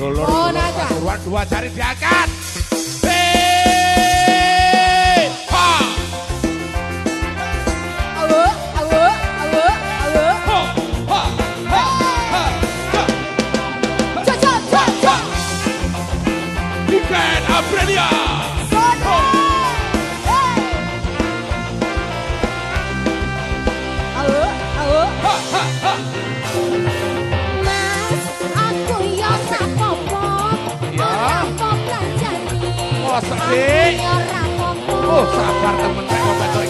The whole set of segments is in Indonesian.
dolor Oh, dua Dua jari diangkat. Oh, sabar temen saya kok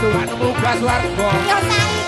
dumatmu blas warga.